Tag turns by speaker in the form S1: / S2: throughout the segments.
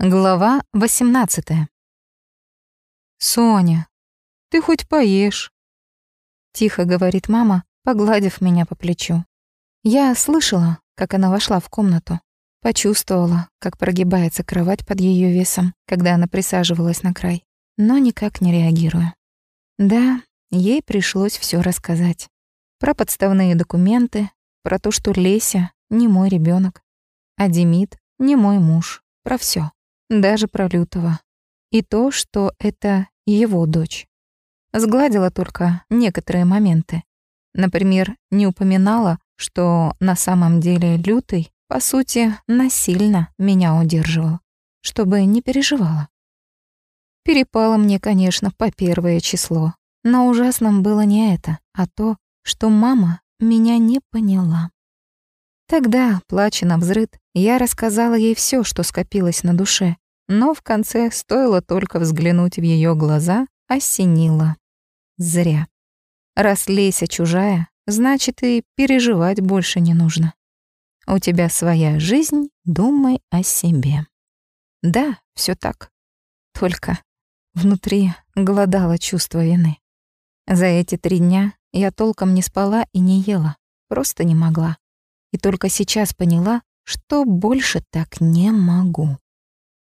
S1: Глава 18 «Соня, ты хоть поешь?» Тихо говорит мама, погладив меня по плечу. Я слышала, как она вошла в комнату. Почувствовала, как прогибается кровать под ее весом, когда она присаживалась на край, но никак не реагирую. Да, ей пришлось все рассказать. Про подставные документы, про то, что Леся не мой ребенок, а Демид не мой муж, про все даже про Лютого. И то, что это его дочь. Сгладила только некоторые моменты. Например, не упоминала, что на самом деле Лютый, по сути, насильно меня удерживал, чтобы не переживала. Перепало мне, конечно, по первое число, но ужасным было не это, а то, что мама меня не поняла. Тогда, плача на взрыд, я рассказала ей все, что скопилось на душе, но в конце стоило только взглянуть в ее глаза, осенило. Зря. Раз Леся чужая, значит и переживать больше не нужно. У тебя своя жизнь, думай о себе. Да, все так. Только внутри голодало чувство вины. За эти три дня я толком не спала и не ела, просто не могла. И только сейчас поняла, что больше так не могу.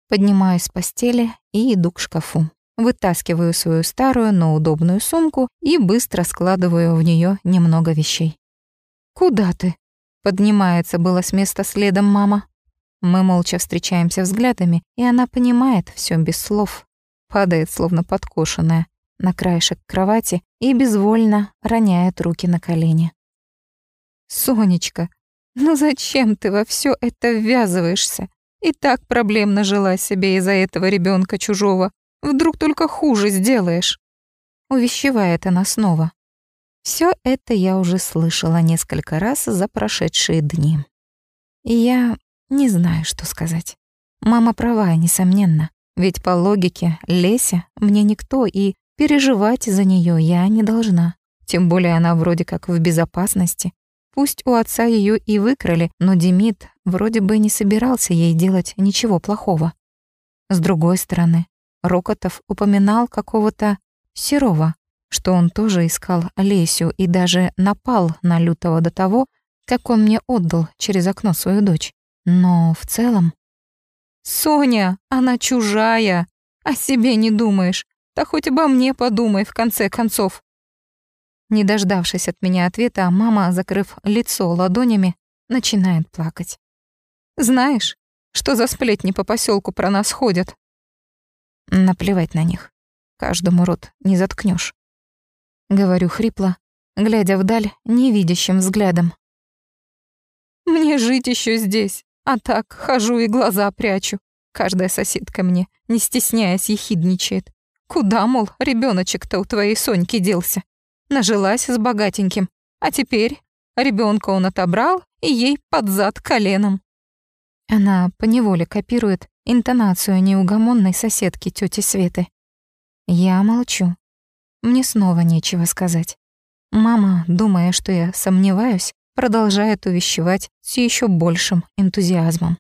S1: Поднимаюсь с постели и иду к шкафу. Вытаскиваю свою старую, но удобную сумку и быстро складываю в нее немного вещей. «Куда ты?» Поднимается было с места следом мама. Мы молча встречаемся взглядами, и она понимает все без слов. Падает, словно подкошенная, на краешек кровати и безвольно роняет руки на колени. «Сонечка, ну зачем ты во все это ввязываешься? И так проблем нажила себе из-за этого ребенка чужого. Вдруг только хуже сделаешь. Увещевает она снова. Все это я уже слышала несколько раз за прошедшие дни. И я не знаю, что сказать. Мама права, несомненно. Ведь по логике Леся мне никто, и переживать за нее я не должна. Тем более она вроде как в безопасности. Пусть у отца ее и выкрали, но Демид вроде бы не собирался ей делать ничего плохого. С другой стороны, Рокотов упоминал какого-то Серова, что он тоже искал Лесю и даже напал на Лютого до того, как он мне отдал через окно свою дочь. Но в целом... «Соня, она чужая! О себе не думаешь. Да хоть обо мне подумай, в конце концов. Не дождавшись от меня ответа, мама, закрыв лицо ладонями, начинает плакать. «Знаешь, что за сплетни по поселку про нас ходят?» Наплевать на них. Каждому рот не заткнешь. Говорю хрипло, глядя вдаль невидящим взглядом. «Мне жить еще здесь, а так хожу и глаза прячу. Каждая соседка мне, не стесняясь, ехидничает. Куда, мол, ребеночек то у твоей Соньки делся?» Нажилась с богатеньким, а теперь ребенка он отобрал и ей под зад коленом. Она поневоле копирует интонацию неугомонной соседки тети Светы. Я молчу. Мне снова нечего сказать. Мама, думая, что я сомневаюсь, продолжает увещевать с еще большим энтузиазмом.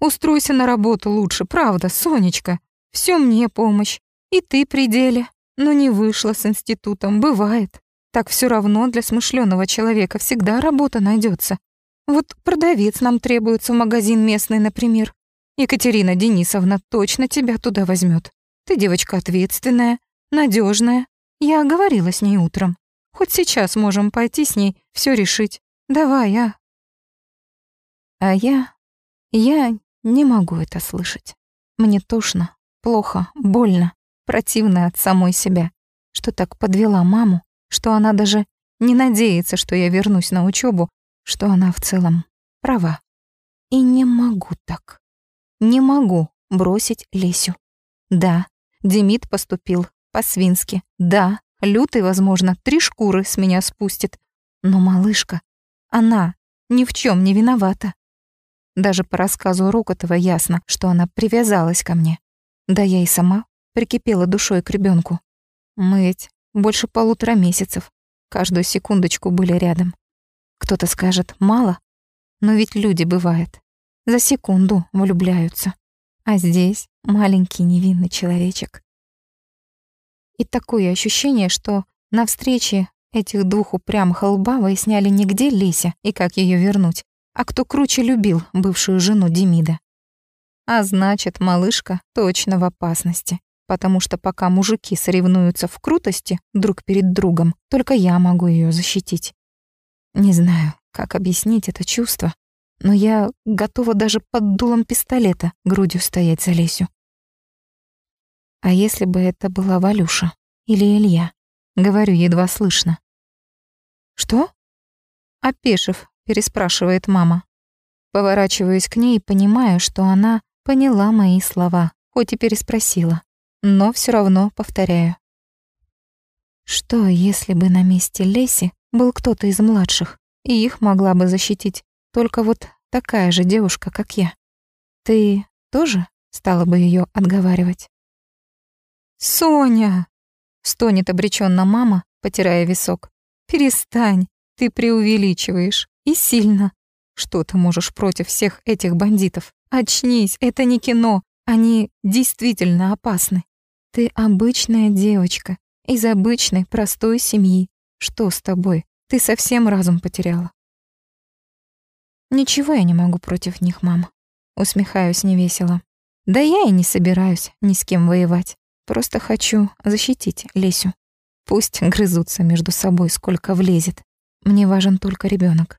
S1: «Устройся на работу лучше, правда, Сонечка. Все мне помощь. И ты при деле. Но не вышла с институтом, бывает. Так все равно для смышленого человека всегда работа найдется. Вот продавец нам требуется в магазин местный, например. Екатерина Денисовна точно тебя туда возьмет. Ты девочка ответственная, надежная. Я говорила с ней утром. Хоть сейчас можем пойти с ней все решить. Давай, а. А я... Я не могу это слышать. Мне тошно, плохо, больно противная от самой себя, что так подвела маму, что она даже не надеется, что я вернусь на учебу, что она в целом права. И не могу так. Не могу бросить Лесю. Да, Демид поступил по-свински. Да, Лютый, возможно, три шкуры с меня спустит. Но малышка, она ни в чем не виновата. Даже по рассказу Рокотова ясно, что она привязалась ко мне. Да я и сама прикипела душой к ребенку. Мы ведь больше полутора месяцев, каждую секундочку были рядом. Кто-то скажет «мало», но ведь люди бывает. За секунду влюбляются. А здесь маленький невинный человечек. И такое ощущение, что на встрече этих двух упрямых лба выясняли не где Леся и как ее вернуть, а кто круче любил бывшую жену Демида. А значит, малышка точно в опасности, потому что пока мужики соревнуются в крутости друг перед другом, только я могу ее защитить. Не знаю, как объяснить это чувство, но я готова даже под дулом пистолета грудью стоять за Лесю. А если бы это была Валюша или Илья? Говорю едва слышно. «Что?» Опешив, переспрашивает мама. Поворачиваюсь к ней и понимаю, что она поняла мои слова, хоть и переспросила, но все равно повторяю. Что, если бы на месте Леси был кто-то из младших, и их могла бы защитить только вот такая же девушка, как я? Ты тоже стала бы ее отговаривать? «Соня!» — стонет обреченно мама, потирая висок. «Перестань, ты преувеличиваешь. И сильно. Что ты можешь против всех этих бандитов? Очнись, это не кино. Они действительно опасны. Ты обычная девочка из обычной простой семьи. Что с тобой? Ты совсем разум потеряла. Ничего я не могу против них, мама. Усмехаюсь невесело. Да я и не собираюсь ни с кем воевать. Просто хочу защитить Лесю. Пусть грызутся между собой, сколько влезет. Мне важен только ребенок.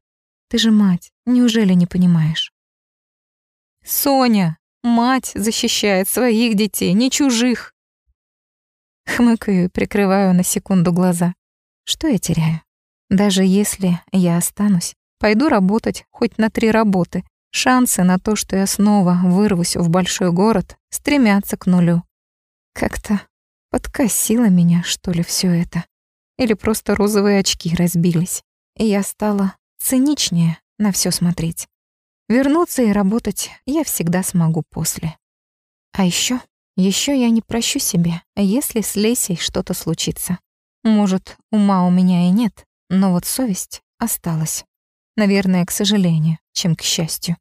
S1: Ты же мать, неужели не понимаешь? Соня, мать защищает своих детей, не чужих. Хмыкаю и прикрываю на секунду глаза. Что я теряю? Даже если я останусь, пойду работать хоть на три работы, шансы на то, что я снова вырвусь в большой город, стремятся к нулю. Как-то подкосило меня, что ли, все это. Или просто розовые очки разбились, и я стала циничнее на все смотреть. Вернуться и работать я всегда смогу после. А еще, еще я не прощу себе, если с Лесей что-то случится. Может, ума у меня и нет, но вот совесть осталась. Наверное, к сожалению, чем к счастью.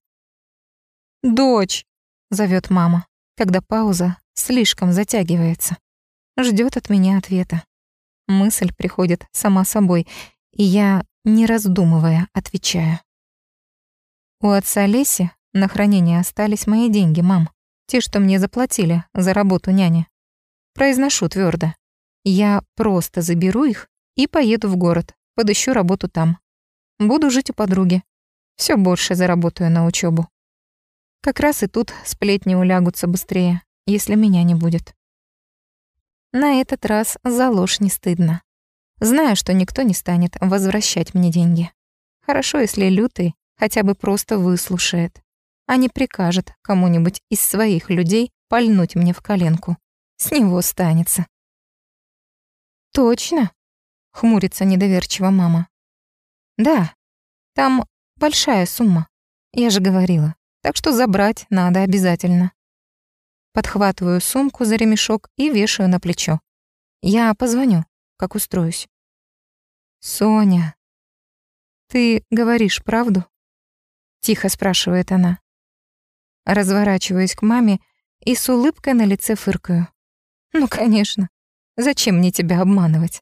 S1: «Дочь!» — зовет мама, когда пауза слишком затягивается. Ждет от меня ответа. Мысль приходит сама собой, и я, не раздумывая, отвечаю. У отца Леси на хранение остались мои деньги, мам. Те, что мне заплатили за работу няни. Произношу твердо. Я просто заберу их и поеду в город, подыщу работу там. Буду жить у подруги. Все больше заработаю на учебу. Как раз и тут сплетни улягутся быстрее, если меня не будет. На этот раз за ложь не стыдно. Знаю, что никто не станет возвращать мне деньги. Хорошо, если лютый хотя бы просто выслушает, а не прикажет кому-нибудь из своих людей пальнуть мне в коленку. С него станется. «Точно?» — хмурится недоверчиво мама. «Да, там большая сумма, я же говорила, так что забрать надо обязательно». Подхватываю сумку за ремешок и вешаю на плечо. Я позвоню, как устроюсь. «Соня, ты говоришь правду?» Тихо спрашивает она. Разворачиваюсь к маме и с улыбкой на лице фыркаю. «Ну, конечно. Зачем мне тебя обманывать?